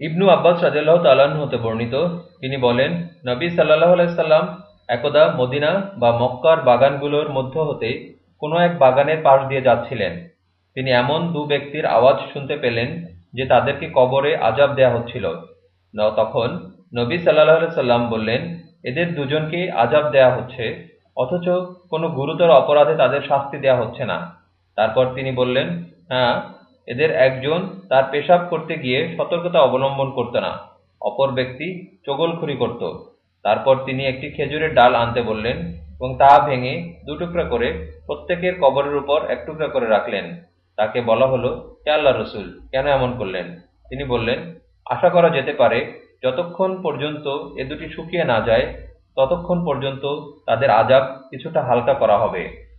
ইবনু আব্বাস রাজিয়াল্লাহ তাল্লাহ্ন হতে বর্ণিত। তিনি বলেন, নবী সাল্লাহ আলাইসাল্লাম একদা মদিনা বা মক্কার বাগানগুলোর মধ্য হতে কোনো এক বাগানের পাশ দিয়ে যাচ্ছিলেন। তিনি এমন দু ব্যক্তির আওয়াজ শুনতে পেলেন যে তাদেরকে কবরে আজাব দেয়া হচ্ছিল। তখন নবী সাল্লাহ সাল্লাম বললেন, এদের দুজনকে আজাব দেয়া হচ্ছে, অথচ কোনো গুরুতর অপরাধে তাদের শাস্তি দেয়া হচ্ছে না। তারপর তিনি বললেন হ্যাঁ এদের একজন তার পেশাব করতে গিয়ে সতর্কতা অবলম্বন করত না। অপর ব্যক্তি চগলখুরি করত। তারপর তিনি একটি খেজুরের ডাল আনতে বললেন এবং তা ভেঙে দুটুকরা করে প্রত্যেকের কবরের উপর এক টুকরা করে রাখলেন। তাকে বলা হলো, হে আল্লাহ রসুল, কেন এমন করলেন? তিনি বললেন, আশা করা যেতে পারে, যতক্ষণ পর্যন্ত এ দুটি শুকিয়ে না যায়, ততক্ষণ পর্যন্ত তাদের আজাব কিছুটা হালকা করা হবে।